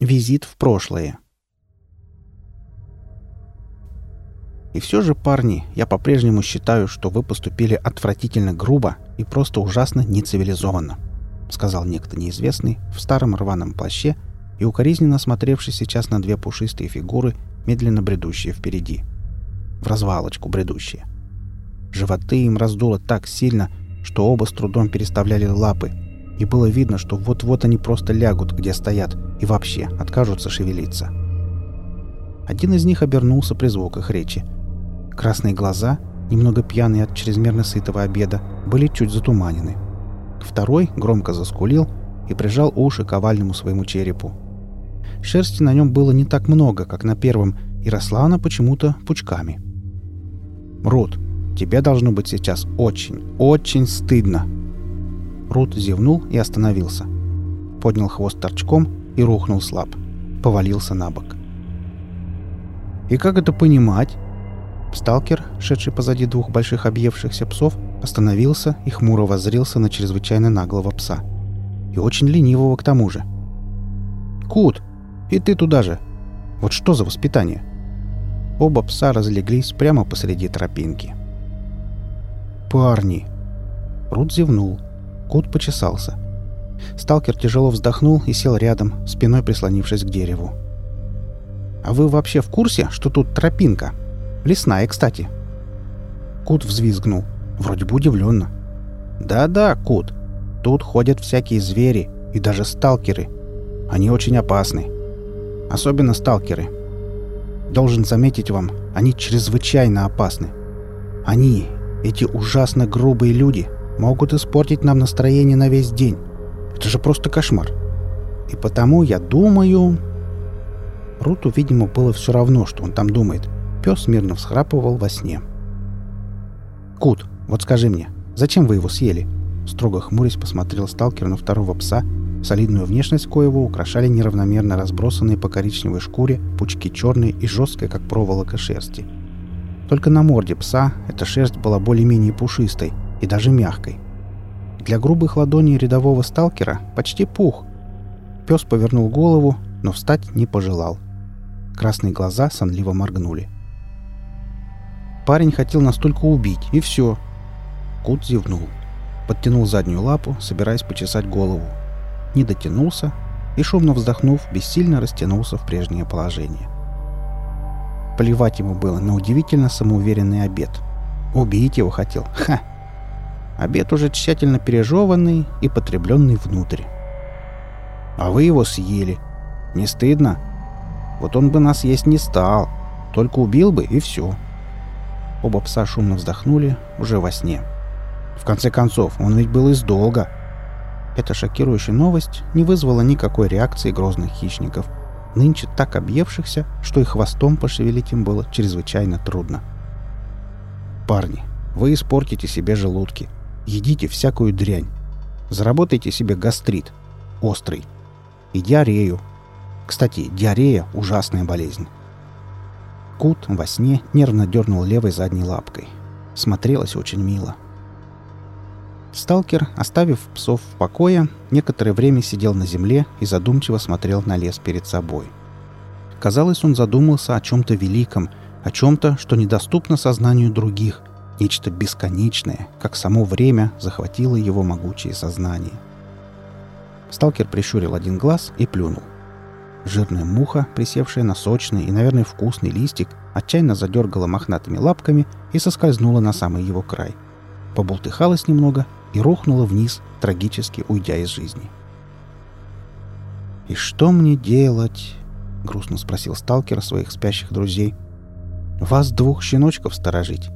Визит в прошлое. И все же, парни, я по-прежнему считаю, что вы поступили отвратительно грубо и просто ужасно нецивилизованно, сказал некто неизвестный в старом рваном плаще и укоризненно смотревший сейчас на две пушистые фигуры, медленно бредущие впереди. В развалочку бредущие. Животы им раздуло так сильно, что оба с трудом переставляли лапы, и было видно, что вот-вот они просто лягут, где стоят, и вообще откажутся шевелиться. Один из них обернулся при звуках речи. Красные глаза, немного пьяные от чрезмерно сытого обеда, были чуть затуманены. Второй громко заскулил и прижал уши к овальному своему черепу. Шерсти на нем было не так много, как на первом, и росла она почему-то пучками. «Рут, тебе должно быть сейчас очень, очень стыдно!» Рут зевнул и остановился. Поднял хвост торчком и рухнул слаб. Повалился на бок. «И как это понимать?» Сталкер, шедший позади двух больших объевшихся псов, остановился и хмуро воззрился на чрезвычайно наглого пса. И очень ленивого к тому же. «Кут! И ты туда же! Вот что за воспитание?» Оба пса разлеглись прямо посреди тропинки. «Парни!» Рут зевнул. Кут почесался. Сталкер тяжело вздохнул и сел рядом, спиной прислонившись к дереву. «А вы вообще в курсе, что тут тропинка? Лесная, кстати». Кут взвизгнул, вроде бы удивленно. «Да-да, Кут, тут ходят всякие звери и даже сталкеры. Они очень опасны. Особенно сталкеры. Должен заметить вам, они чрезвычайно опасны. Они, эти ужасно грубые люди, могут испортить нам настроение на весь день. Это же просто кошмар. И потому я думаю... Руту, видимо, было все равно, что он там думает. Пес мирно всхрапывал во сне. «Кут, вот скажи мне, зачем вы его съели?» Строго хмурясь посмотрел сталкер на второго пса, солидную внешность коего украшали неравномерно разбросанные по коричневой шкуре пучки черной и жесткой, как проволока шерсти. Только на морде пса эта шерсть была более-менее пушистой и даже мягкой. Для грубых ладоней рядового сталкера почти пух. Пес повернул голову, но встать не пожелал. Красные глаза сонливо моргнули. Парень хотел настолько убить, и все. Кут зевнул. Подтянул заднюю лапу, собираясь почесать голову. Не дотянулся и, шумно вздохнув, бессильно растянулся в прежнее положение. Плевать ему было на удивительно самоуверенный обед. Убить его хотел. Ха! Обед уже тщательно пережеванный и потребленный внутрь. А вы его съели. Не стыдно? Вот он бы нас есть не стал. Только убил бы, и все. Оба пса шумно вздохнули, уже во сне. В конце концов, он ведь был из долга. Эта шокирующая новость не вызвала никакой реакции грозных хищников, нынче так объевшихся, что и хвостом пошевелить им было чрезвычайно трудно. «Парни, вы испортите себе желудки», Едите всякую дрянь. Заработайте себе гастрит. Острый. И диарею. Кстати, диарея – ужасная болезнь. Кут во сне нервно дернул левой задней лапкой. Смотрелось очень мило. Сталкер, оставив псов в покое, некоторое время сидел на земле и задумчиво смотрел на лес перед собой. Казалось, он задумался о чем-то великом, о чем-то, что недоступно сознанию других – Нечто бесконечное, как само время, захватило его могучее сознание. Сталкер прищурил один глаз и плюнул. Жирная муха, присевшая на сочный и, наверное, вкусный листик, отчаянно задергала мохнатыми лапками и соскользнула на самый его край. Побултыхалась немного и рухнула вниз, трагически уйдя из жизни. «И что мне делать?» — грустно спросил сталкер своих спящих друзей. «Вас двух щеночков сторожить?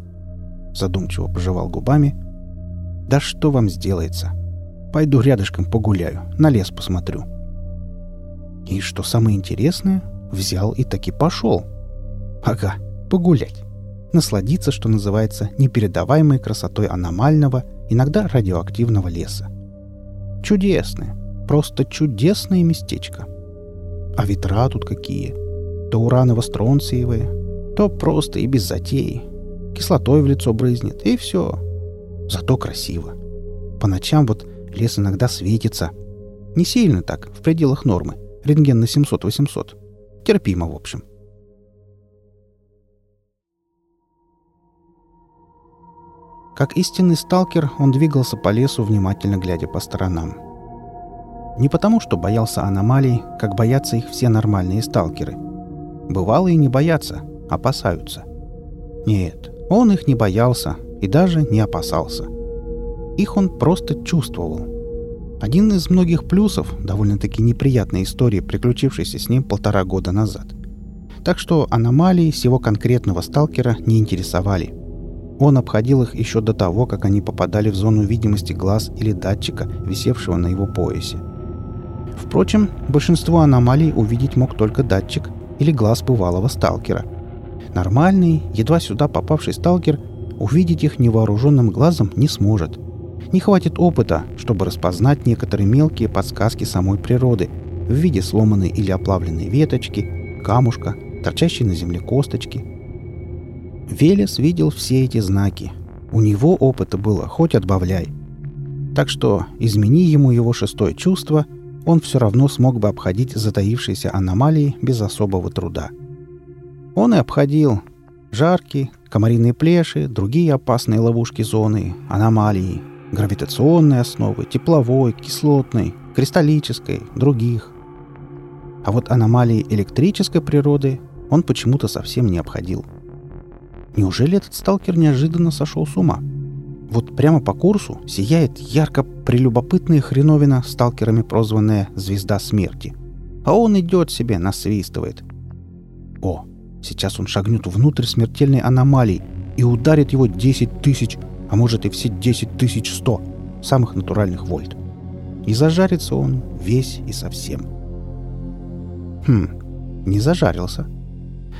Задумчиво пожевал губами. «Да что вам сделается? Пойду рядышком погуляю, на лес посмотрю». И что самое интересное, взял и таки пошел. Ага, погулять. Насладиться, что называется, непередаваемой красотой аномального, иногда радиоактивного леса. Чудесное, просто чудесное местечко. А ветра тут какие. То ураново-стронциевые, то просто и без затеи кислотой в лицо брызнет, и все. Зато красиво. По ночам вот лес иногда светится. Не сильно так, в пределах нормы, Рентген на 700-800. Терпимо, в общем. Как истинный сталкер, он двигался по лесу, внимательно глядя по сторонам. Не потому, что боялся аномалий, как боятся их все нормальные сталкеры. Бывало и не боятся, опасаются. Нет, он их не боялся и даже не опасался. Их он просто чувствовал. Один из многих плюсов довольно-таки неприятной истории, приключившейся с ним полтора года назад. Так что аномалии всего конкретного сталкера не интересовали. Он обходил их еще до того, как они попадали в зону видимости глаз или датчика, висевшего на его поясе. Впрочем, большинство аномалий увидеть мог только датчик или глаз бывалого сталкера. Нормальный, едва сюда попавший сталкер увидеть их невооруженным глазом не сможет. Не хватит опыта, чтобы распознать некоторые мелкие подсказки самой природы в виде сломанной или оплавленной веточки, камушка, торчащей на земле косточки – Велес видел все эти знаки. У него опыта было хоть отбавляй. Так что, измени ему его шестое чувство, он все равно смог бы обходить затаившиеся аномалии без особого труда. Он и обходил жаркие, комариные плеши, другие опасные ловушки зоны, аномалии, гравитационной основы, тепловой, кислотной, кристаллической, других. А вот аномалии электрической природы он почему-то совсем не обходил – Неужели этот сталкер неожиданно сошел с ума? Вот прямо по курсу сияет ярко прелюбопытная хреновина, сталкерами прозванная «Звезда смерти». А он идет себе, насвистывает. О, сейчас он шагнет внутрь смертельной аномалии и ударит его 10 тысяч, а может и все 10 тысяч сто самых натуральных вольт. И зажарится он весь и совсем. Хм, не зажарился. —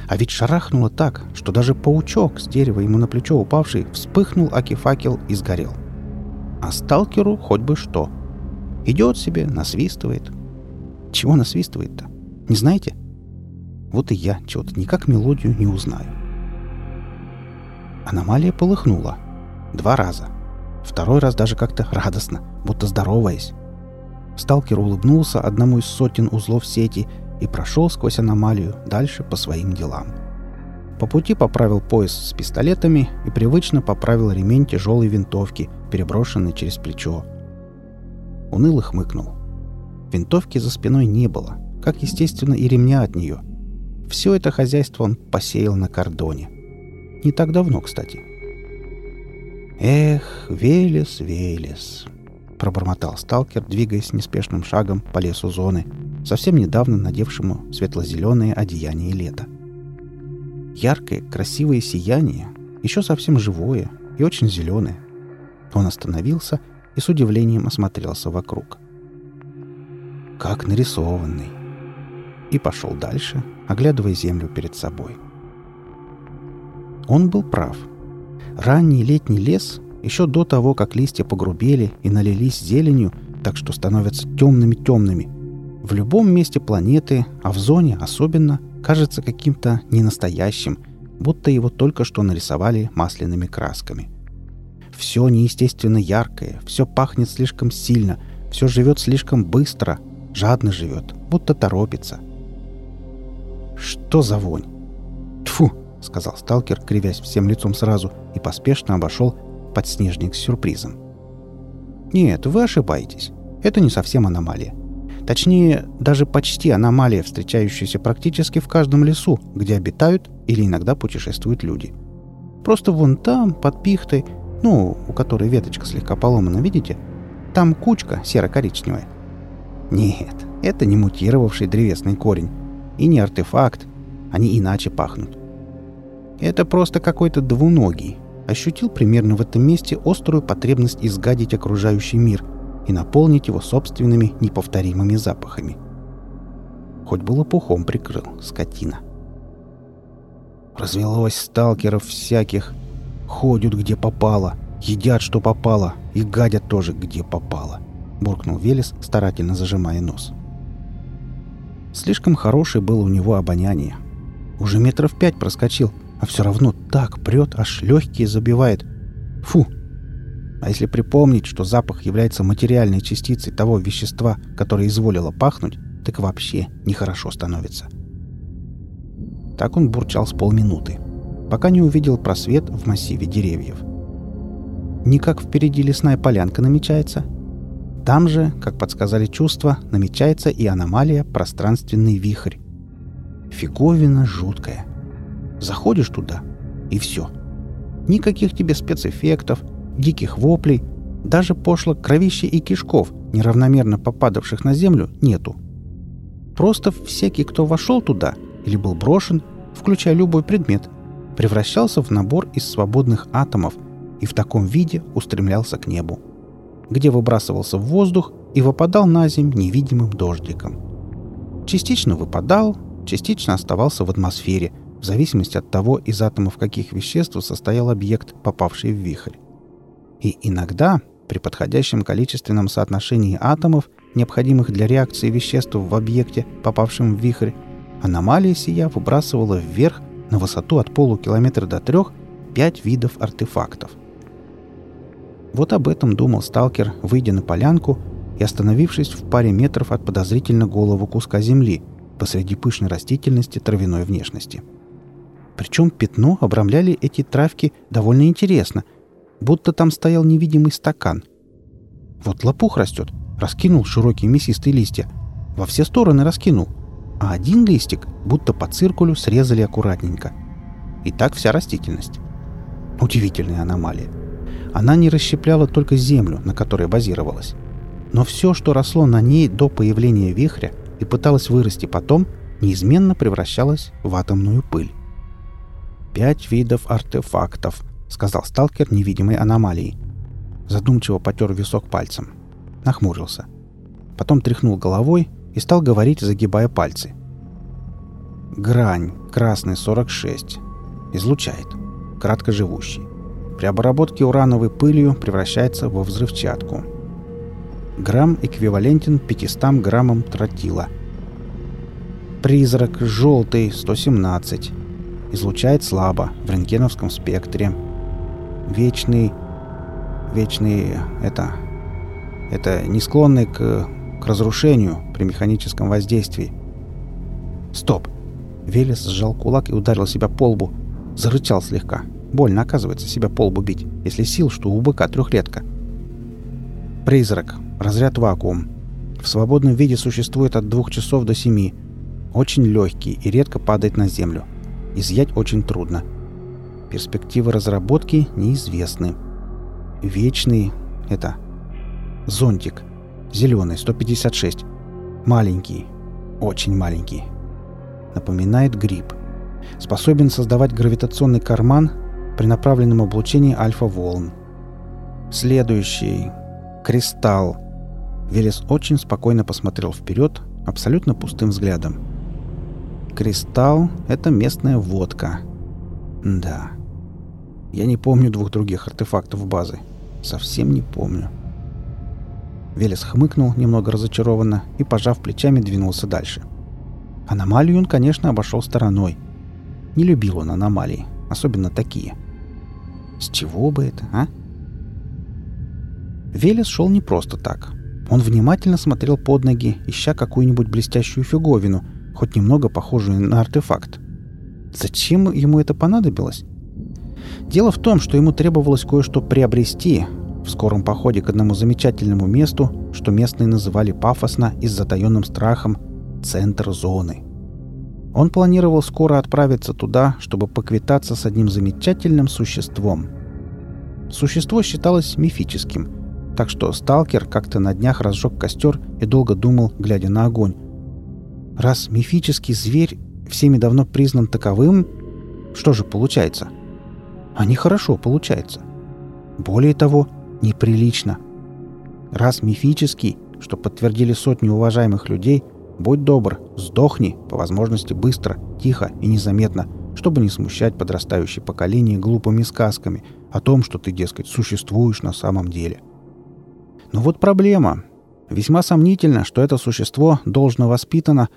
а ведь шарахнуло так, что даже паучок с дерева ему на плечо упавший вспыхнул аки-факел и сгорел. А сталкеру хоть бы что. Идет себе, насвистывает. Чего насвистывает-то? Не знаете? Вот и я чего-то никак мелодию не узнаю. Аномалия полыхнула. Два раза. Второй раз даже как-то радостно, будто здороваясь. Сталкер улыбнулся одному из сотен узлов сети и прошел сквозь аномалию дальше по своим делам. По пути поправил пояс с пистолетами и привычно поправил ремень тяжелой винтовки, переброшенный через плечо. Уныло хмыкнул. Винтовки за спиной не было, как, естественно, и ремня от нее. Все это хозяйство он посеял на кордоне. Не так давно, кстати. «Эх, Велес, Велес!» — пробормотал сталкер, двигаясь неспешным шагом по лесу зоны — совсем недавно надевшему светло-зеленое одеяние лета. Яркое, красивое сияние, еще совсем живое и очень зеленое. Он остановился и с удивлением осмотрелся вокруг. Как нарисованный. И пошел дальше, оглядывая землю перед собой. Он был прав. Ранний летний лес, еще до того, как листья погрубели и налились зеленью, так что становятся темными-темными, в любом месте планеты, а в зоне особенно, кажется каким-то ненастоящим, будто его только что нарисовали масляными красками. Все неестественно яркое, все пахнет слишком сильно, все живет слишком быстро, жадно живет, будто торопится. «Что за вонь?» «Тьфу!» — сказал сталкер, кривясь всем лицом сразу, и поспешно обошел подснежник с сюрпризом. «Нет, вы ошибаетесь. Это не совсем аномалия. Точнее, даже почти аномалия, встречающаяся практически в каждом лесу, где обитают или иногда путешествуют люди. Просто вон там, под пихтой, ну, у которой веточка слегка поломана, видите? Там кучка серо-коричневая. Нет, это не мутировавший древесный корень. И не артефакт. Они иначе пахнут. Это просто какой-то двуногий. Ощутил примерно в этом месте острую потребность изгадить окружающий мир – и наполнить его собственными неповторимыми запахами. Хоть было пухом прикрыл, скотина. Развелось сталкеров всяких. Ходят где попало, едят что попало и гадят тоже где попало, буркнул Велес, старательно зажимая нос. Слишком хорошее было у него обоняние. Уже метров пять проскочил, а все равно так прет, аж легкие забивает. Фу, а если припомнить, что запах является материальной частицей того вещества, которое изволило пахнуть, так вообще нехорошо становится. Так он бурчал с полминуты, пока не увидел просвет в массиве деревьев. Никак впереди лесная полянка намечается. Там же, как подсказали чувства, намечается и аномалия пространственный вихрь. Фиговина жуткая. Заходишь туда, и все. Никаких тебе спецэффектов, диких воплей, даже пошло кровища и кишков, неравномерно попадавших на землю, нету. Просто всякий, кто вошел туда или был брошен, включая любой предмет, превращался в набор из свободных атомов и в таком виде устремлялся к небу, где выбрасывался в воздух и выпадал на земь невидимым дождиком. Частично выпадал, частично оставался в атмосфере, в зависимости от того, из атомов каких веществ состоял объект, попавший в вихрь. И иногда, при подходящем количественном соотношении атомов, необходимых для реакции веществ в объекте, попавшем в вихрь, аномалия сия выбрасывала вверх на высоту от полукилометра до трех пять видов артефактов. Вот об этом думал сталкер, выйдя на полянку и остановившись в паре метров от подозрительно голого куска земли посреди пышной растительности травяной внешности. Причем пятно обрамляли эти травки довольно интересно – будто там стоял невидимый стакан. Вот лопух растет, раскинул широкие мясистые листья. Во все стороны раскинул. А один листик будто по циркулю срезали аккуратненько. И так вся растительность. Удивительная аномалия. Она не расщепляла только землю, на которой базировалась. Но все, что росло на ней до появления вихря и пыталось вырасти потом, неизменно превращалось в атомную пыль. Пять видов артефактов, — сказал сталкер невидимой аномалии. Задумчиво потер висок пальцем. Нахмурился. Потом тряхнул головой и стал говорить, загибая пальцы. Грань, красный 46. Излучает. Краткоживущий. При обработке урановой пылью превращается во взрывчатку. Грамм эквивалентен 500 граммам тротила. Призрак желтый 117. Излучает слабо в рентгеновском спектре вечный... Вечный... Это... Это не склонный к, к разрушению при механическом воздействии. Стоп! Велес сжал кулак и ударил себя по лбу. Зарычал слегка. Больно, оказывается, себя по бить, если сил, что у быка трехлетка. Призрак. Разряд вакуум. В свободном виде существует от двух часов до семи. Очень легкий и редко падает на землю. Изъять очень трудно. — Перспективы разработки неизвестны. Вечный — это зонтик. Зеленый, 156. Маленький. Очень маленький. Напоминает гриб. Способен создавать гравитационный карман при направленном облучении альфа-волн. Следующий. Кристалл. Велес очень спокойно посмотрел вперед, абсолютно пустым взглядом. Кристалл — это местная водка. Да. Я не помню двух других артефактов базы. Совсем не помню. Велес хмыкнул немного разочарованно и, пожав плечами, двинулся дальше. Аномалию он, конечно, обошел стороной. Не любил он аномалии, особенно такие. С чего бы это, а? Велес шел не просто так. Он внимательно смотрел под ноги, ища какую-нибудь блестящую фиговину, хоть немного похожую на артефакт. Зачем ему это понадобилось? Дело в том, что ему требовалось кое-что приобрести в скором походе к одному замечательному месту, что местные называли пафосно и с затаенным страхом «центр зоны». Он планировал скоро отправиться туда, чтобы поквитаться с одним замечательным существом. Существо считалось мифическим, так что сталкер как-то на днях разжег костер и долго думал, глядя на огонь. Раз мифический зверь всеми давно признан таковым, что же получается – а нехорошо получается. Более того, неприлично. Раз мифический, что подтвердили сотни уважаемых людей, будь добр, сдохни, по возможности быстро, тихо и незаметно, чтобы не смущать подрастающее поколение глупыми сказками о том, что ты, дескать, существуешь на самом деле. Но вот проблема. Весьма сомнительно, что это существо должно воспитано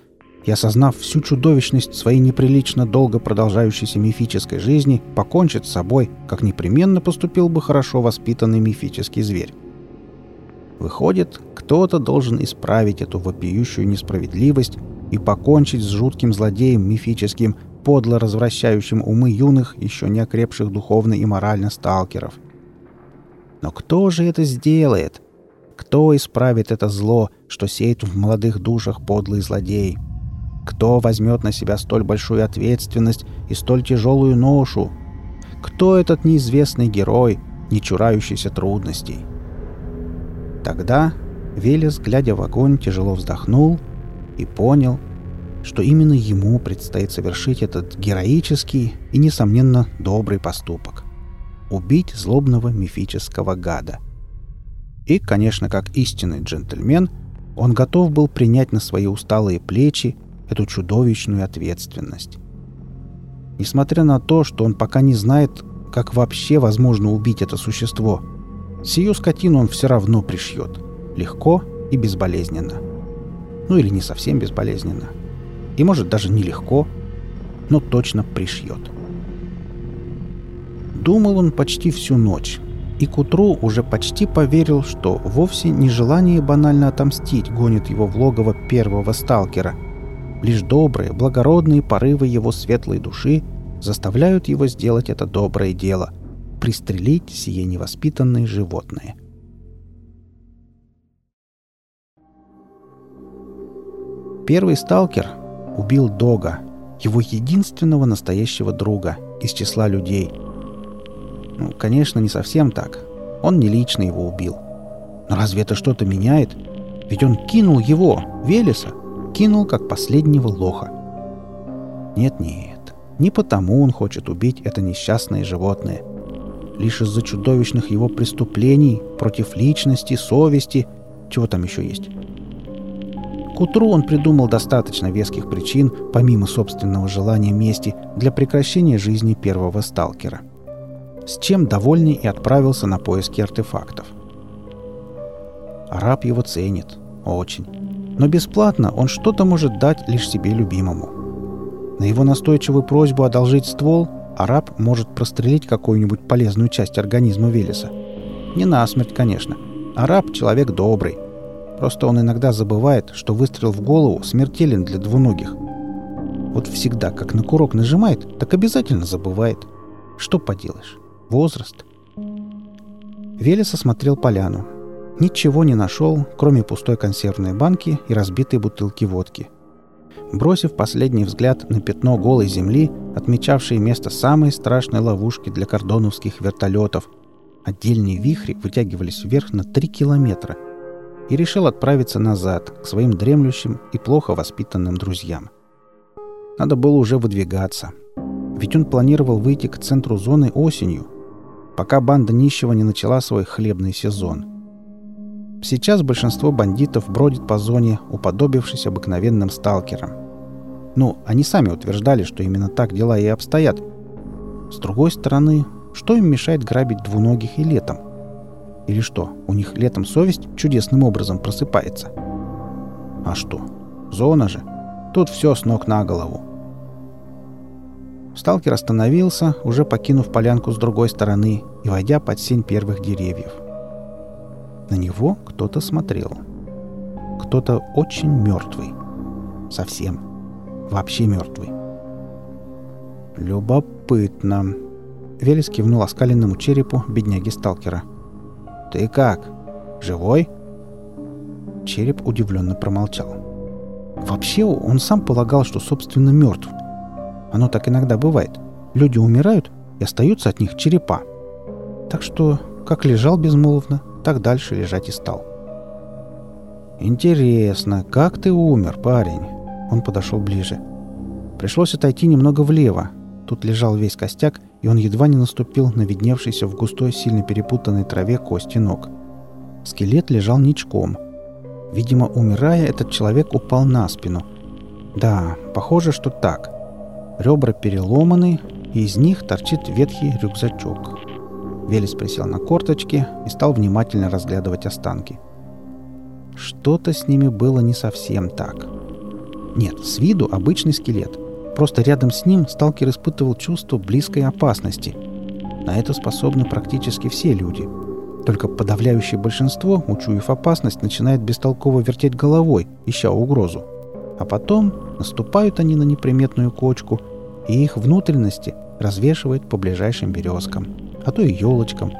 и, осознав всю чудовищность своей неприлично долго продолжающейся мифической жизни, покончит с собой, как непременно поступил бы хорошо воспитанный мифический зверь. Выходит, кто-то должен исправить эту вопиющую несправедливость и покончить с жутким злодеем мифическим, подло развращающим умы юных, еще не окрепших духовно и морально сталкеров. Но кто же это сделает? Кто исправит это зло, что сеет в молодых душах подлый злодей? Кто возьмет на себя столь большую ответственность и столь тяжелую ношу? Кто этот неизвестный герой, не чурающийся трудностей? Тогда Велес, глядя в огонь, тяжело вздохнул и понял, что именно ему предстоит совершить этот героический и, несомненно, добрый поступок — убить злобного мифического гада. И, конечно, как истинный джентльмен, он готов был принять на свои усталые плечи эту чудовищную ответственность. Несмотря на то, что он пока не знает, как вообще возможно убить это существо, сию скотину он все равно пришьет. Легко и безболезненно. Ну или не совсем безболезненно. И может даже нелегко, но точно пришьет. Думал он почти всю ночь, и к утру уже почти поверил, что вовсе не желание банально отомстить гонит его в логово первого сталкера — Лишь добрые, благородные порывы его светлой души заставляют его сделать это доброе дело — пристрелить сие невоспитанное животное. Первый сталкер убил Дога, его единственного настоящего друга из числа людей. Ну, конечно, не совсем так. Он не лично его убил. Но разве это что-то меняет? Ведь он кинул его, Велеса, кинул как последнего лоха. Нет-нет, не потому он хочет убить это несчастное животное. Лишь из-за чудовищных его преступлений против личности, совести, чего там еще есть. К утру он придумал достаточно веских причин, помимо собственного желания мести, для прекращения жизни первого сталкера. С чем довольный и отправился на поиски артефактов. Араб его ценит. Очень но бесплатно он что-то может дать лишь себе любимому. На его настойчивую просьбу одолжить ствол араб может прострелить какую-нибудь полезную часть организма Велеса. Не насмерть, конечно. Араб — человек добрый. Просто он иногда забывает, что выстрел в голову смертелен для двуногих. Вот всегда, как на курок нажимает, так обязательно забывает. Что поделаешь? Возраст. Велес осмотрел поляну. Ничего не нашел, кроме пустой консервной банки и разбитой бутылки водки. Бросив последний взгляд на пятно голой земли, отмечавшее место самой страшной ловушки для кордоновских вертолетов, отдельные вихри вытягивались вверх на три километра, и решил отправиться назад, к своим дремлющим и плохо воспитанным друзьям. Надо было уже выдвигаться. Ведь он планировал выйти к центру зоны осенью, пока банда нищего не начала свой хлебный сезон – Сейчас большинство бандитов бродит по зоне, уподобившись обыкновенным сталкерам. Ну, они сами утверждали, что именно так дела и обстоят. С другой стороны, что им мешает грабить двуногих и летом? Или что, у них летом совесть чудесным образом просыпается? А что? Зона же. Тут все с ног на голову. Сталкер остановился, уже покинув полянку с другой стороны и войдя под сень первых деревьев. На него кто-то смотрел. Кто-то очень мертвый. Совсем. Вообще мертвый. Любопытно. Велес кивнул оскаленному черепу бедняги-сталкера. «Ты как? Живой?» Череп удивленно промолчал. Вообще он сам полагал, что собственно мертв. Оно так иногда бывает. Люди умирают, и остаются от них черепа. Так что, как лежал безмолвно, так дальше лежать и стал. «Интересно, как ты умер, парень?» Он подошел ближе. Пришлось отойти немного влево. Тут лежал весь костяк, и он едва не наступил на видневшийся в густой, сильно перепутанной траве кости ног. Скелет лежал ничком. Видимо, умирая, этот человек упал на спину. Да, похоже, что так. Ребра переломаны, и из них торчит ветхий рюкзачок. Велес присел на корточки и стал внимательно разглядывать останки. Что-то с ними было не совсем так. Нет, с виду обычный скелет. Просто рядом с ним сталкер испытывал чувство близкой опасности. На это способны практически все люди. Только подавляющее большинство, учуяв опасность, начинает бестолково вертеть головой, ища угрозу. А потом наступают они на неприметную кочку, и их внутренности развешивает по ближайшим березкам, а то и елочкам.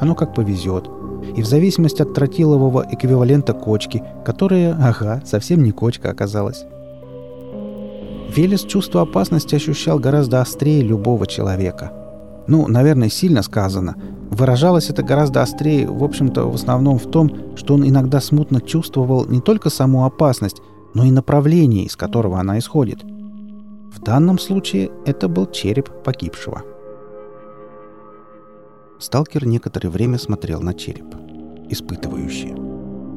Оно как повезет. И в зависимости от тротилового эквивалента кочки, которая, ага, совсем не кочка оказалась. Велес чувство опасности ощущал гораздо острее любого человека. Ну, наверное, сильно сказано. Выражалось это гораздо острее, в общем-то, в основном в том, что он иногда смутно чувствовал не только саму опасность, но и направление, из которого она исходит. В данном случае это был череп погибшего. Сталкер некоторое время смотрел на череп. Испытывающий.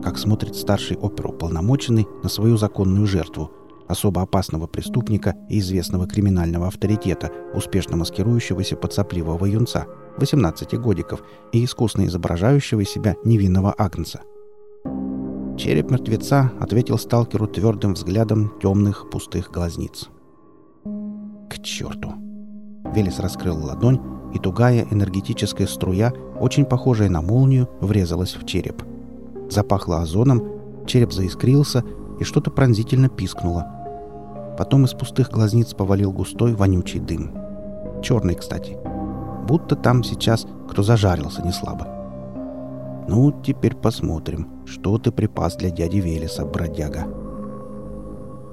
Как смотрит старший оперуполномоченный на свою законную жертву – особо опасного преступника и известного криминального авторитета, успешно маскирующегося под сопливого юнца, 18 годиков, и искусно изображающего себя невинного агнца. Череп мертвеца ответил сталкеру твердым взглядом темных пустых глазниц. «К черту!» Велес раскрыл ладонь, и тугая энергетическая струя, очень похожая на молнию, врезалась в череп. Запахло озоном, череп заискрился, и что-то пронзительно пискнуло. Потом из пустых глазниц повалил густой вонючий дым. Черный, кстати. Будто там сейчас кто зажарился не слабо. «Ну, теперь посмотрим, что ты припас для дяди Велеса, бродяга».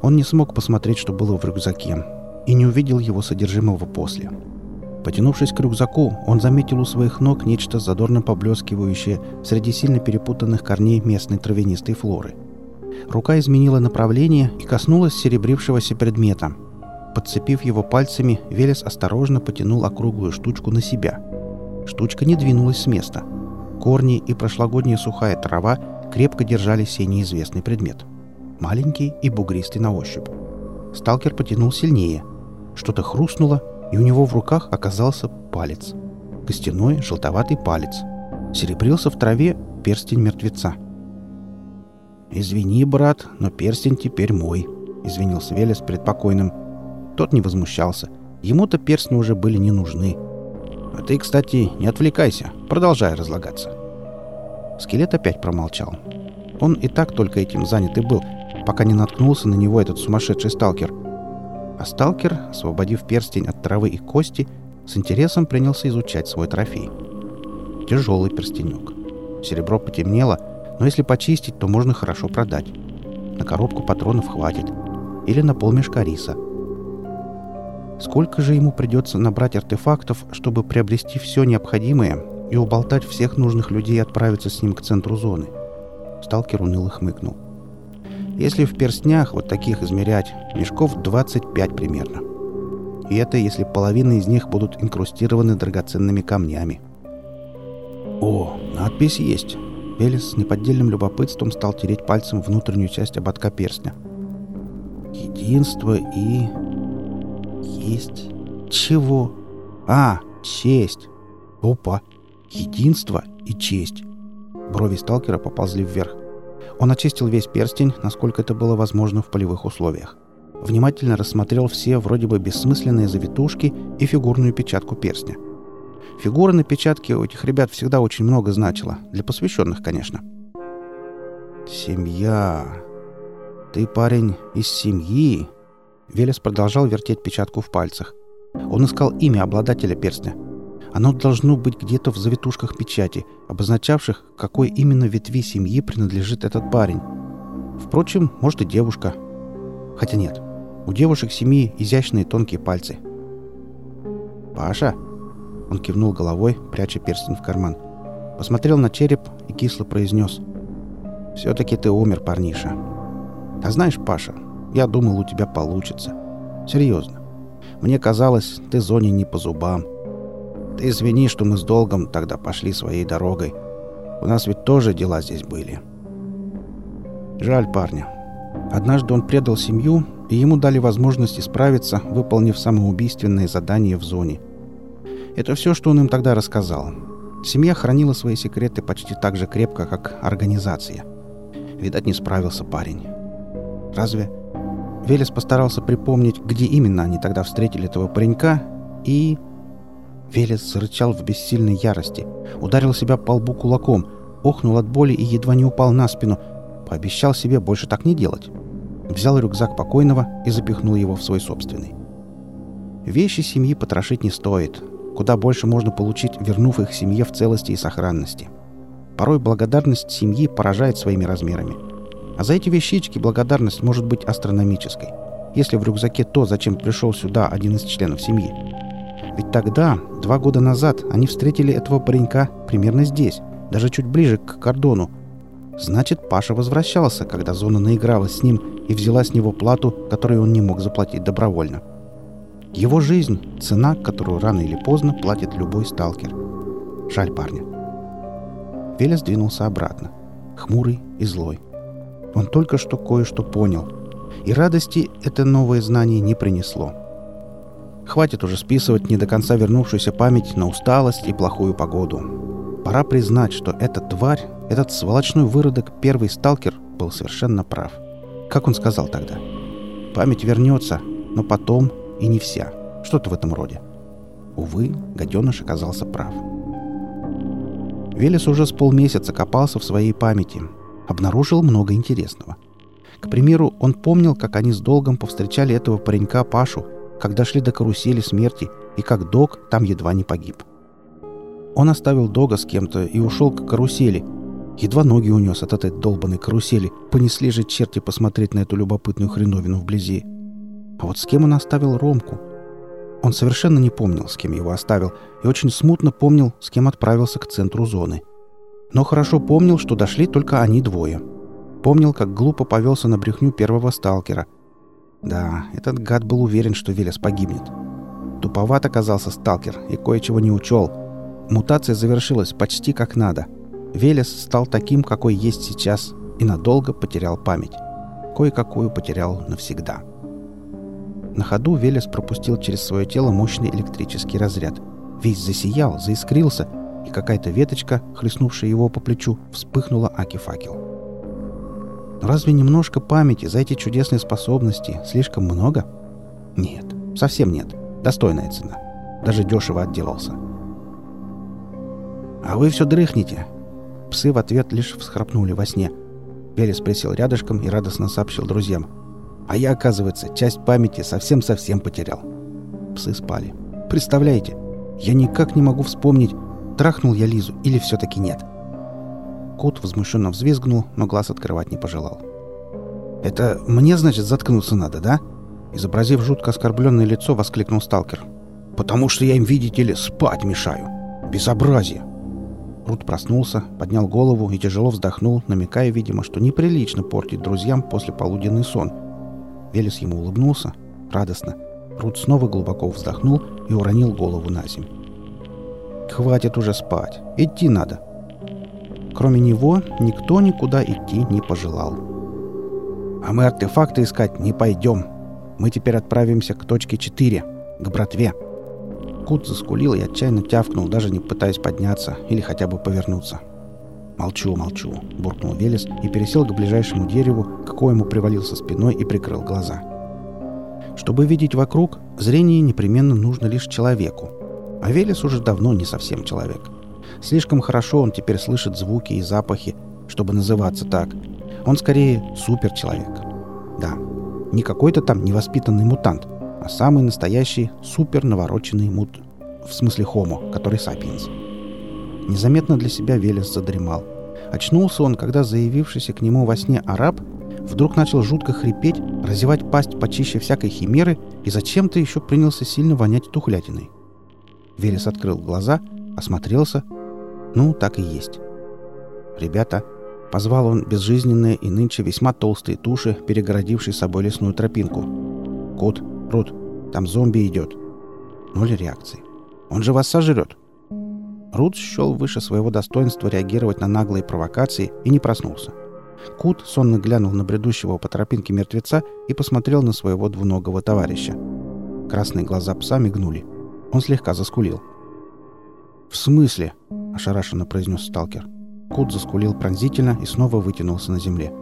Он не смог посмотреть, что было в рюкзаке, и не увидел его содержимого после. Потянувшись к рюкзаку, он заметил у своих ног нечто задорно поблескивающее среди сильно перепутанных корней местной травянистой флоры – Рука изменила направление и коснулась серебрившегося предмета. Подцепив его пальцами, Велес осторожно потянул округлую штучку на себя. Штучка не двинулась с места. Корни и прошлогодняя сухая трава крепко держали сей неизвестный предмет. Маленький и бугристый на ощупь. Сталкер потянул сильнее. Что-то хрустнуло, и у него в руках оказался палец. Костяной желтоватый палец. Серебрился в траве перстень мертвеца — «Извини, брат, но перстень теперь мой», — извинился Велес перед покойным. Тот не возмущался. Ему-то перстни уже были не нужны. «А ты, кстати, не отвлекайся, продолжай разлагаться». Скелет опять промолчал. Он и так только этим занят и был, пока не наткнулся на него этот сумасшедший сталкер. А сталкер, освободив перстень от травы и кости, с интересом принялся изучать свой трофей. Тяжелый перстенек. Серебро потемнело, но если почистить, то можно хорошо продать. На коробку патронов хватит. Или на полмешка риса. Сколько же ему придется набрать артефактов, чтобы приобрести все необходимое и уболтать всех нужных людей отправиться с ним к центру зоны? Сталкер уныло хмыкнул. Если в перстнях вот таких измерять, мешков 25 примерно. И это если половина из них будут инкрустированы драгоценными камнями. О, надпись есть. Велес с неподдельным любопытством стал тереть пальцем внутреннюю часть ободка перстня. «Единство и... есть... чего? А, честь! Опа! Единство и честь!» Брови сталкера поползли вверх. Он очистил весь перстень, насколько это было возможно в полевых условиях. Внимательно рассмотрел все вроде бы бессмысленные завитушки и фигурную печатку перстня – Фигура на печатке у этих ребят всегда очень много значила. Для посвященных, конечно. «Семья. Ты, парень, из семьи?» Велес продолжал вертеть печатку в пальцах. Он искал имя обладателя перстня. Оно должно быть где-то в завитушках печати, обозначавших, какой именно ветви семьи принадлежит этот парень. Впрочем, может и девушка. Хотя нет, у девушек семьи изящные тонкие пальцы. «Паша?» Он кивнул головой, пряча перстень в карман. Посмотрел на череп и кисло произнес. «Все-таки ты умер, парниша. А знаешь, Паша, я думал, у тебя получится. Серьезно. Мне казалось, ты зоне не по зубам. Ты извини, что мы с долгом тогда пошли своей дорогой. У нас ведь тоже дела здесь были. Жаль парня. Однажды он предал семью, и ему дали возможность исправиться, выполнив самоубийственное задание в зоне – это все, что он им тогда рассказал. Семья хранила свои секреты почти так же крепко, как организация. Видать, не справился парень. Разве? Велес постарался припомнить, где именно они тогда встретили этого паренька, и... Велес зарычал в бессильной ярости, ударил себя по лбу кулаком, охнул от боли и едва не упал на спину, пообещал себе больше так не делать. Взял рюкзак покойного и запихнул его в свой собственный. Вещи семьи потрошить не стоит. Куда больше можно получить, вернув их семье в целости и сохранности. Порой благодарность семьи поражает своими размерами. А за эти вещички благодарность может быть астрономической, если в рюкзаке то, зачем пришел сюда один из членов семьи. Ведь тогда, два года назад, они встретили этого паренька примерно здесь, даже чуть ближе к кордону. Значит, Паша возвращался, когда зона наигралась с ним и взяла с него плату, которую он не мог заплатить добровольно. Его жизнь – цена, которую рано или поздно платит любой сталкер. Жаль парня. Велес двинулся обратно, хмурый и злой. Он только что кое-что понял, и радости это новое знание не принесло. Хватит уже списывать не до конца вернувшуюся память на усталость и плохую погоду. Пора признать, что эта тварь, этот сволочной выродок, первый сталкер, был совершенно прав. Как он сказал тогда? Память вернется, но потом и не вся. Что-то в этом роде. Увы, гаденыш оказался прав. Велес уже с полмесяца копался в своей памяти. Обнаружил много интересного. К примеру, он помнил, как они с Долгом повстречали этого паренька Пашу как дошли до карусели смерти и как Дог там едва не погиб. Он оставил Дога с кем-то и ушел к карусели. Едва ноги унес от этой долбанной карусели. Понесли же черти посмотреть на эту любопытную хреновину вблизи. А вот с кем он оставил Ромку? Он совершенно не помнил, с кем его оставил, и очень смутно помнил, с кем отправился к центру зоны. Но хорошо помнил, что дошли только они двое. Помнил, как глупо повелся на брехню первого сталкера – да, этот гад был уверен, что Велес погибнет. Туповат оказался сталкер и кое-чего не учел. Мутация завершилась почти как надо. Велес стал таким, какой есть сейчас, и надолго потерял память. Кое-какую потерял навсегда. На ходу Велес пропустил через свое тело мощный электрический разряд. Весь засиял, заискрился, и какая-то веточка, хлестнувшая его по плечу, вспыхнула аки-факел. Разве немножко памяти за эти чудесные способности слишком много? Нет, совсем нет. Достойная цена. Даже дешево отделался. «А вы все дрыхнете!» Псы в ответ лишь всхрапнули во сне. Велес присел рядышком и радостно сообщил друзьям. «А я, оказывается, часть памяти совсем-совсем потерял». Псы спали. «Представляете, я никак не могу вспомнить, трахнул я Лизу или все-таки нет». Кот возмущенно взвизгнул, но глаз открывать не пожелал. «Это мне, значит, заткнуться надо, да?» Изобразив жутко оскорбленное лицо, воскликнул сталкер. «Потому что я им, видите ли, спать мешаю. Безобразие!» Рут проснулся, поднял голову и тяжело вздохнул, намекая, видимо, что неприлично портить друзьям после полуденный сон. Велес ему улыбнулся, радостно. Рут снова глубоко вздохнул и уронил голову на землю. «Хватит уже спать. Идти надо», Кроме него никто никуда идти не пожелал. «А мы артефакты искать не пойдем. Мы теперь отправимся к точке 4, к братве». Кут заскулил и отчаянно тявкнул, даже не пытаясь подняться или хотя бы повернуться. «Молчу, молчу», — буркнул Велес и пересел к ближайшему дереву, к коему привалился спиной и прикрыл глаза. Чтобы видеть вокруг, зрение непременно нужно лишь человеку. А Велес уже давно не совсем человек — Слишком хорошо он теперь слышит звуки и запахи, чтобы называться так. Он скорее суперчеловек. Да, не какой-то там невоспитанный мутант, а самый настоящий супер навороченный мут... В смысле хомо, который сапиенс. Незаметно для себя Велес задремал. Очнулся он, когда заявившийся к нему во сне араб вдруг начал жутко хрипеть, разевать пасть почище всякой химеры и зачем-то еще принялся сильно вонять тухлятиной. Велес открыл глаза, осмотрелся ну, так и есть. «Ребята!» — позвал он безжизненные и нынче весьма толстые туши, перегородившие собой лесную тропинку. «Кот, Рут, там зомби идет!» Ноль реакции. «Он же вас сожрет!» Рут счел выше своего достоинства реагировать на наглые провокации и не проснулся. Кут сонно глянул на бредущего по тропинке мертвеца и посмотрел на своего двуногого товарища. Красные глаза пса мигнули. Он слегка заскулил. «В смысле?» — ошарашенно произнес сталкер. Кот заскулил пронзительно и снова вытянулся на земле.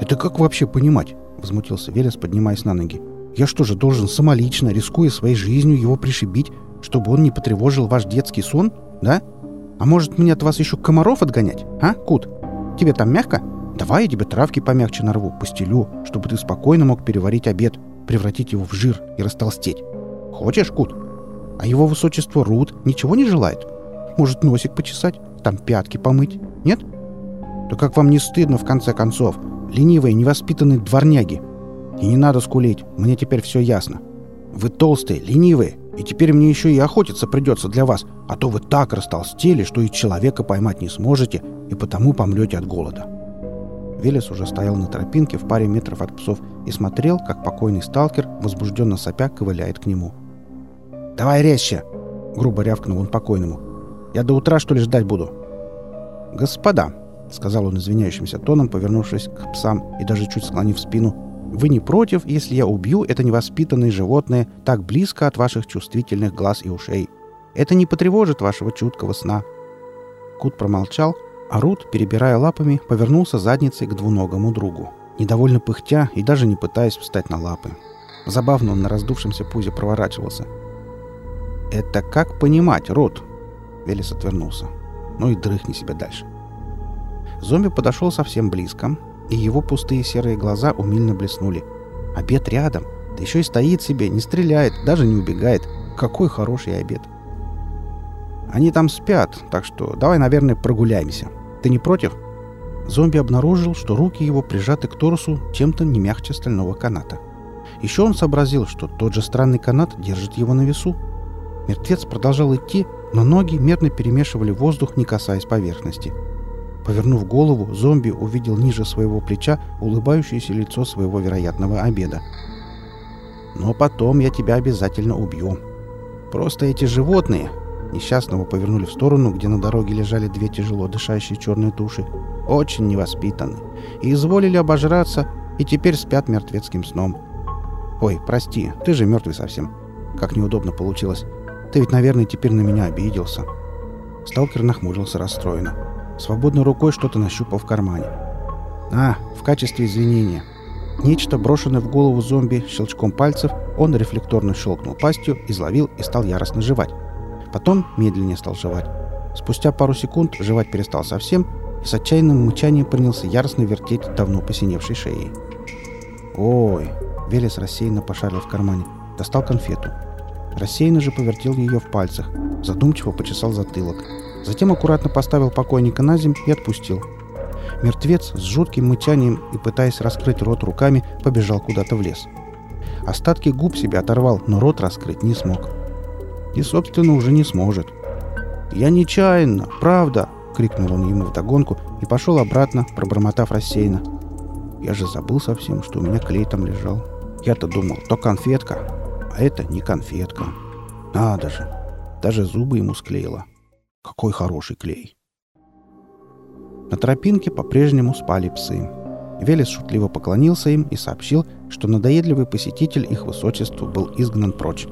«Это как вообще понимать?» — возмутился Велес, поднимаясь на ноги. «Я что же, должен самолично, рискуя своей жизнью, его пришибить? Чтобы он не потревожил ваш детский сон? Да? А может, мне от вас еще комаров отгонять? А, Кут? Тебе там мягко? Давай я тебе травки помягче нарву, постелю, чтобы ты спокойно мог переварить обед, превратить его в жир и растолстеть. Хочешь, Кут? А его высочество Рут ничего не желает? Может, носик почесать? Там пятки помыть? Нет? Да как вам не стыдно, в конце концов? Ленивые, невоспитанные дворняги. И не надо скулить, мне теперь все ясно. Вы толстые, ленивые, и теперь мне еще и охотиться придется для вас, а то вы так растолстели, что и человека поймать не сможете, и потому помрете от голода». Велес уже стоял на тропинке в паре метров от псов и смотрел, как покойный сталкер, возбужденно сопя, ковыляет к нему. «Давай резче!» — грубо рявкнул он покойному. «Я до утра, что ли, ждать буду?» «Господа!» — сказал он извиняющимся тоном, повернувшись к псам и даже чуть склонив спину. «Вы не против, если я убью это невоспитанное животное так близко от ваших чувствительных глаз и ушей? Это не потревожит вашего чуткого сна». Кут промолчал, а Рут, перебирая лапами, повернулся задницей к двуногому другу, недовольно пыхтя и даже не пытаясь встать на лапы. Забавно он на раздувшемся пузе проворачивался. «Это как понимать, Рут?» Велес отвернулся. «Ну и дрыхни себя дальше». Зомби подошел совсем близко, и его пустые серые глаза умильно блеснули. «Обед рядом, да еще и стоит себе, не стреляет, даже не убегает. Какой хороший обед!» «Они там спят, так что давай, наверное, прогуляемся», ты не против?» Зомби обнаружил, что руки его прижаты к торсу чем-то не мягче стального каната. Еще он сообразил, что тот же странный канат держит его на весу. Мертвец продолжал идти, но ноги мерно перемешивали воздух, не касаясь поверхности. Повернув голову, зомби увидел ниже своего плеча улыбающееся лицо своего вероятного обеда. «Но потом я тебя обязательно убью. Просто эти животные, Несчастного повернули в сторону, где на дороге лежали две тяжело дышащие черные туши. Очень невоспитанны. И изволили обожраться, и теперь спят мертвецким сном. Ой, прости, ты же мертвый совсем. Как неудобно получилось. Ты ведь, наверное, теперь на меня обиделся. Сталкер нахмурился расстроенно. Свободной рукой что-то нащупал в кармане. А, в качестве извинения. Нечто, брошенное в голову зомби щелчком пальцев, он рефлекторно щелкнул пастью, изловил и стал яростно жевать. Потом медленнее стал жевать. Спустя пару секунд жевать перестал совсем и с отчаянным мычанием принялся яростно вертеть давно посиневшей шеей. «Ой!» — Велес рассеянно пошарил в кармане. Достал конфету. Рассеянно же повертел ее в пальцах. Задумчиво почесал затылок. Затем аккуратно поставил покойника на землю и отпустил. Мертвец с жутким мычанием и, пытаясь раскрыть рот руками, побежал куда-то в лес. Остатки губ себе оторвал, но рот раскрыть не смог. — и, собственно, уже не сможет. «Я нечаянно, правда!» — крикнул он ему вдогонку и пошел обратно, пробормотав рассеянно. «Я же забыл совсем, что у меня клей там лежал. Я-то думал, то конфетка, а это не конфетка. Надо же! Даже зубы ему склеило. Какой хороший клей!» На тропинке по-прежнему спали псы. Велес шутливо поклонился им и сообщил, что надоедливый посетитель их высочества был изгнан прочь.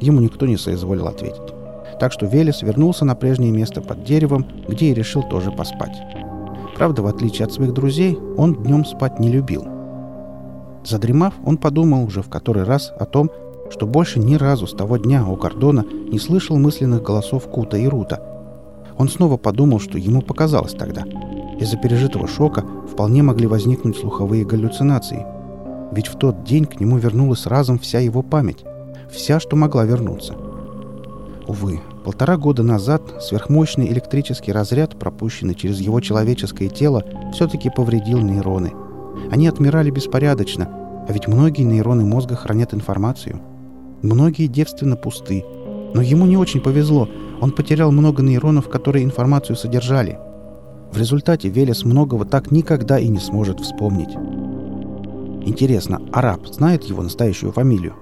Ему никто не соизволил ответить. Так что Велес вернулся на прежнее место под деревом, где и решил тоже поспать. Правда, в отличие от своих друзей, он днем спать не любил. Задремав, он подумал уже в который раз о том, что больше ни разу с того дня у Кордона не слышал мысленных голосов Кута и Рута. Он снова подумал, что ему показалось тогда. Из-за пережитого шока вполне могли возникнуть слуховые галлюцинации. Ведь в тот день к нему вернулась разом вся его память вся, что могла вернуться. Увы, полтора года назад сверхмощный электрический разряд, пропущенный через его человеческое тело, все-таки повредил нейроны. Они отмирали беспорядочно, а ведь многие нейроны мозга хранят информацию. Многие девственно пусты. Но ему не очень повезло. Он потерял много нейронов, которые информацию содержали. В результате Велес многого так никогда и не сможет вспомнить. Интересно, араб знает его настоящую фамилию?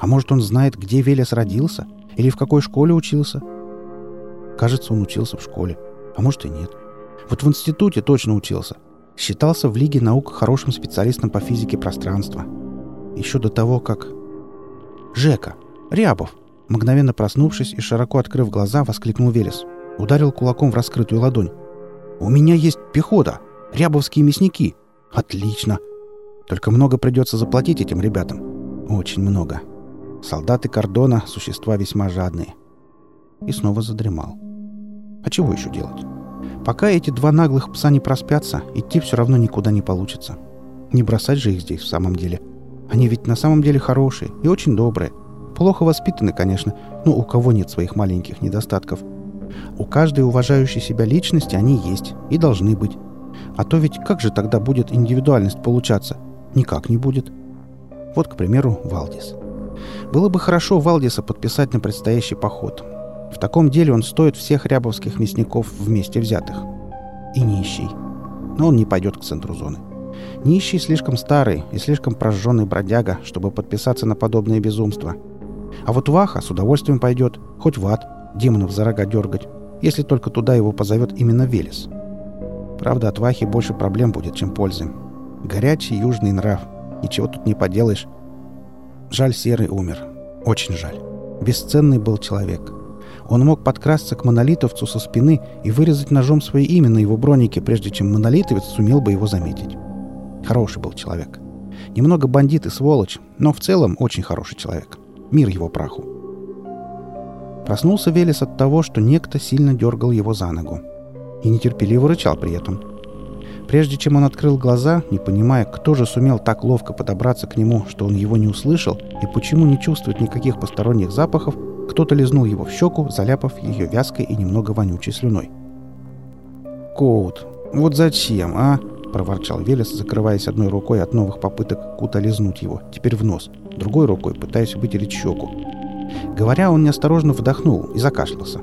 А может, он знает, где Велес родился? Или в какой школе учился? Кажется, он учился в школе. А может и нет. Вот в институте точно учился. Считался в Лиге наук хорошим специалистом по физике пространства. Еще до того, как... «Жека! Рябов!» Мгновенно проснувшись и широко открыв глаза, воскликнул Велес. Ударил кулаком в раскрытую ладонь. «У меня есть пехота! Рябовские мясники! Отлично! Только много придется заплатить этим ребятам. Очень много. Солдаты кордона – существа весьма жадные. и снова задремал. А чего еще делать? Пока эти два наглых пса не проспятся, идти все равно никуда не получится. Не бросать же их здесь в самом деле. Они ведь на самом деле хорошие и очень добрые. Плохо воспитаны, конечно, но у кого нет своих маленьких недостатков. У каждой уважающей себя личности они есть и должны быть. А то ведь как же тогда будет индивидуальность получаться? Никак не будет. Вот, к примеру, Валдис. Было бы хорошо Валдиса подписать на предстоящий поход. В таком деле он стоит всех рябовских мясников вместе взятых. И нищий. Но он не пойдет к центру зоны. Нищий слишком старый и слишком прожженный бродяга, чтобы подписаться на подобное безумство. А вот Ваха с удовольствием пойдет, хоть в ад, демонов за рога дергать, если только туда его позовет именно Велес. Правда, от Вахи больше проблем будет, чем пользы. Горячий южный нрав. Ничего тут не поделаешь. Жаль, Серый умер. Очень жаль. Бесценный был человек. Он мог подкрасться к монолитовцу со спины и вырезать ножом свое имя на его бронике, прежде чем монолитовец сумел бы его заметить. Хороший был человек. Немного бандит и сволочь, но в целом очень хороший человек. Мир его праху. Проснулся Велес от того, что некто сильно дергал его за ногу. И нетерпеливо рычал при этом. Прежде чем он открыл глаза, не понимая, кто же сумел так ловко подобраться к нему, что он его не услышал, и почему не чувствует никаких посторонних запахов, кто-то лизнул его в щеку, заляпав ее вязкой и немного вонючей слюной. «Коут, вот зачем, а?» — проворчал Велес, закрываясь одной рукой от новых попыток Кута лизнуть его, теперь в нос, другой рукой пытаясь вытереть щеку. Говоря, он неосторожно вдохнул и закашлялся.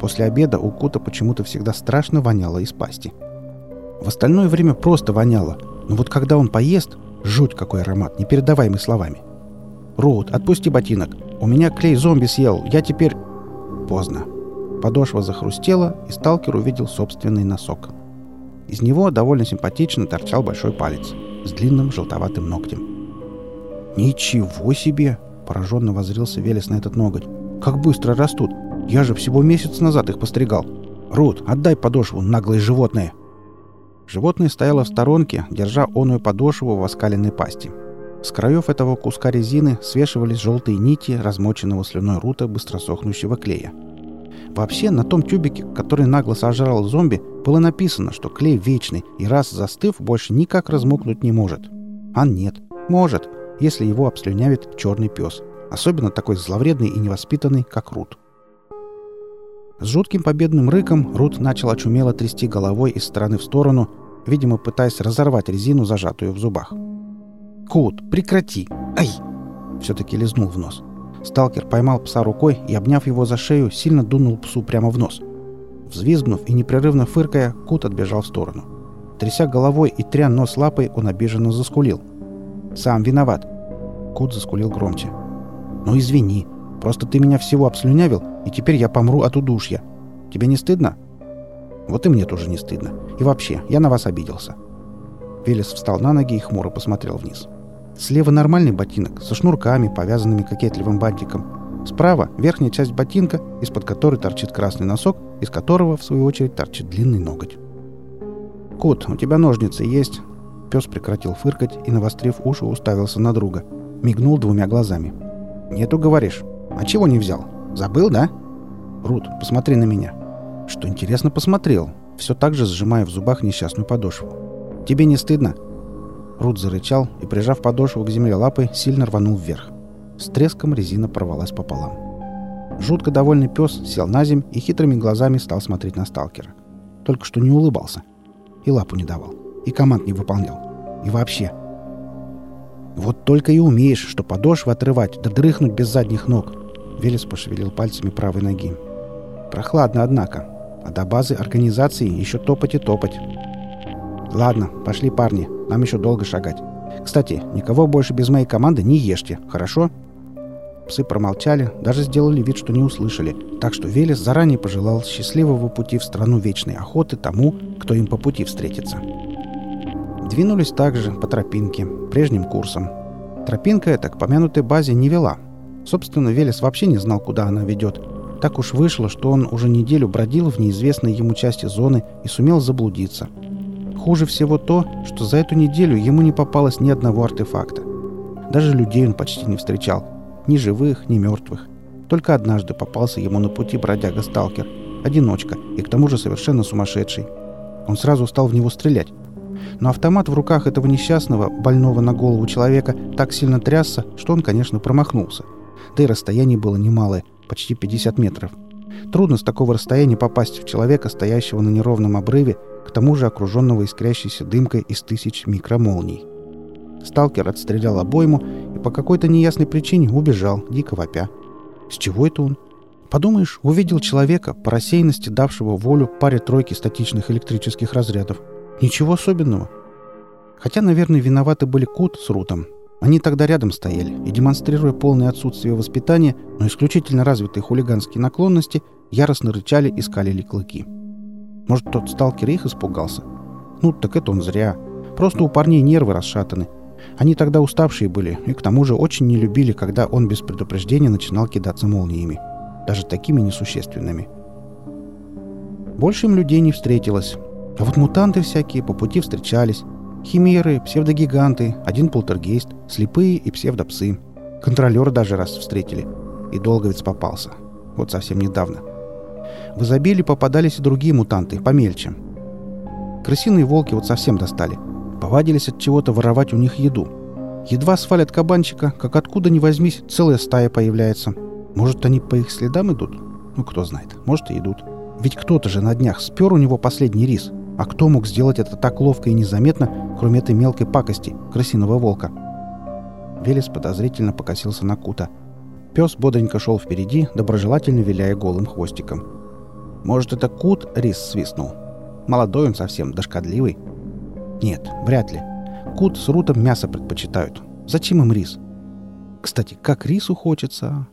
После обеда у Кута почему-то всегда страшно воняло из пасти. В остальное время просто воняло, но вот когда он поест, жуть какой аромат, непередаваемый словами. «Рут, отпусти ботинок. У меня клей зомби съел. Я теперь...» Поздно. Подошва захрустела, и сталкер увидел собственный носок. Из него довольно симпатично торчал большой палец с длинным желтоватым ногтем. «Ничего себе!» – пораженно возрился Велес на этот ноготь. «Как быстро растут! Я же всего месяц назад их постригал! Рут, отдай подошву, наглое животное!» Животное стояло в сторонке, держа оную подошву в оскаленной пасти – с краев этого куска резины свешивались желтые нити размоченного слюной рута быстросохнущего клея. Вообще, на том тюбике, который нагло сожрал зомби, было написано, что клей вечный и раз застыв, больше никак размокнуть не может. А нет, может, если его обслюнявит черный пес. Особенно такой зловредный и невоспитанный, как Рут. С жутким победным рыком Рут начал очумело трясти головой из стороны в сторону, видимо, пытаясь разорвать резину, зажатую в зубах. «Кут, прекрати! Ай!» Все-таки лизнул в нос. Сталкер поймал пса рукой и, обняв его за шею, сильно дунул псу прямо в нос. Взвизгнув и непрерывно фыркая, Кут отбежал в сторону. Тряся головой и тря нос лапой, он обиженно заскулил. «Сам виноват!» Кут заскулил громче. «Ну извини, просто ты меня всего обслюнявил, и теперь я помру от удушья. Тебе не стыдно?» «Вот и мне тоже не стыдно. И вообще, я на вас обиделся». Велес встал на ноги и хмуро посмотрел вниз. Слева нормальный ботинок со шнурками, повязанными кокетливым бантиком. Справа верхняя часть ботинка, из-под которой торчит красный носок, из которого, в свою очередь, торчит длинный ноготь. «Кот, у тебя ножницы есть?» Пес прекратил фыркать и, навострив уши, уставился на друга. Мигнул двумя глазами. «Нету, говоришь? А чего не взял? Забыл, да?» «Рут, посмотри на меня». «Что интересно, посмотрел, все так же сжимая в зубах несчастную подошву. Тебе не стыдно?» Рут зарычал и, прижав подошву к земле лапой, сильно рванул вверх. С треском резина порвалась пополам. Жутко довольный пес сел на земь и хитрыми глазами стал смотреть на сталкера. Только что не улыбался. И лапу не давал. И команд не выполнял. И вообще. Вот только и умеешь, что подошвы отрывать, да дрыхнуть без задних ног. Велес пошевелил пальцами правой ноги. Прохладно, однако. А до базы организации еще топать и топать. Ладно, пошли, парни. Нам еще долго шагать. Кстати, никого больше без моей команды не ешьте, хорошо?» Псы промолчали, даже сделали вид, что не услышали, так что Велес заранее пожелал счастливого пути в страну вечной охоты тому, кто им по пути встретится. Двинулись также по тропинке, прежним курсом. Тропинка эта к помянутой базе не вела. Собственно, Велес вообще не знал, куда она ведет. Так уж вышло, что он уже неделю бродил в неизвестной ему части зоны и сумел заблудиться – Хуже всего то, что за эту неделю ему не попалось ни одного артефакта. Даже людей он почти не встречал. Ни живых, ни мертвых. Только однажды попался ему на пути бродяга-сталкер. Одиночка, и к тому же совершенно сумасшедший. Он сразу стал в него стрелять. Но автомат в руках этого несчастного, больного на голову человека, так сильно трясся, что он, конечно, промахнулся. Да и расстояние было немалое, почти 50 метров. Трудно с такого расстояния попасть в человека, стоящего на неровном обрыве, к тому же окруженного искрящейся дымкой из тысяч микромолний. Сталкер отстрелял обойму и по какой-то неясной причине убежал, дико вопя. С чего это он? Подумаешь, увидел человека, по рассеянности давшего волю паре тройки статичных электрических разрядов. Ничего особенного. Хотя, наверное, виноваты были Кут с Рутом. Они тогда рядом стояли и, демонстрируя полное отсутствие воспитания, но исключительно развитые хулиганские наклонности, яростно рычали и скалили клыки. Может, тот сталкер их испугался? Ну, так это он зря. Просто у парней нервы расшатаны. Они тогда уставшие были и к тому же очень не любили, когда он без предупреждения начинал кидаться молниями. Даже такими несущественными. Больше им людей не встретилось. А вот мутанты всякие по пути встречались. Химеры, псевдогиганты, один полтергейст, слепые и псевдопсы. Контролер даже раз встретили. И долговец попался. Вот совсем недавно. В изобилии попадались и другие мутанты, помельче. Крысиные волки вот совсем достали. Повадились от чего-то воровать у них еду. Едва свалят кабанчика, как откуда ни возьмись, целая стая появляется. Может, они по их следам идут? Ну, кто знает. Может, и идут. Ведь кто-то же на днях спер у него последний рис. А кто мог сделать это так ловко и незаметно, кроме этой мелкой пакости, крысиного волка? Велес подозрительно покосился на Кута. Пес бодренько шел впереди, доброжелательно виляя голым хвостиком. Может, это Кут рис свистнул? Молодой он совсем, дошкодливый. Нет, вряд ли. Кут с Рутом мясо предпочитают. Зачем им рис? Кстати, как рису хочется.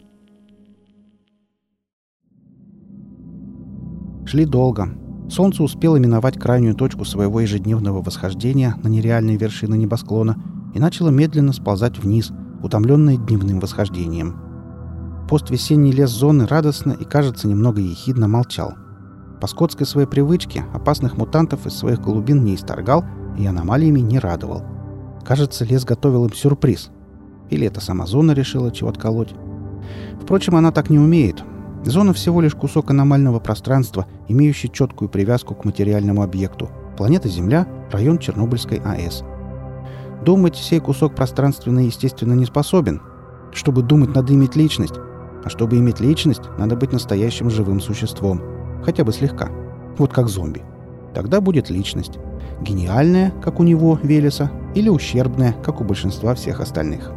Шли долго. Солнце успело миновать крайнюю точку своего ежедневного восхождения на нереальные вершины небосклона и начало медленно сползать вниз, утомленное дневным восхождением. Поствесенний лес зоны радостно и, кажется, немного ехидно молчал. По скотской своей привычке опасных мутантов из своих голубин не исторгал и аномалиями не радовал. Кажется, лес готовил им сюрприз. Или это сама зона решила чего отколоть. Впрочем, она так не умеет, Зона всего лишь кусок аномального пространства, имеющий четкую привязку к материальному объекту. Планета Земля, район Чернобыльской АЭС. Думать сей кусок пространственно естественно не способен. Чтобы думать, надо иметь личность. А чтобы иметь личность, надо быть настоящим живым существом. Хотя бы слегка. Вот как зомби. Тогда будет личность. Гениальная, как у него, Велеса, или ущербная, как у большинства всех остальных.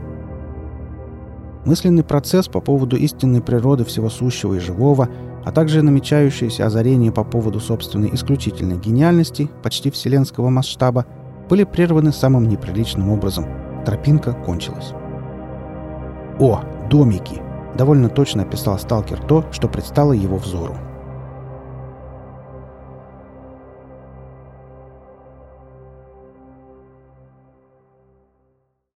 Мысленный процесс по поводу истинной природы всего сущего и живого, а также намечающееся озарение по поводу собственной исключительной гениальности, почти вселенского масштаба, были прерваны самым неприличным образом. Тропинка кончилась. «О, домики!» — довольно точно описал сталкер то, что предстало его взору.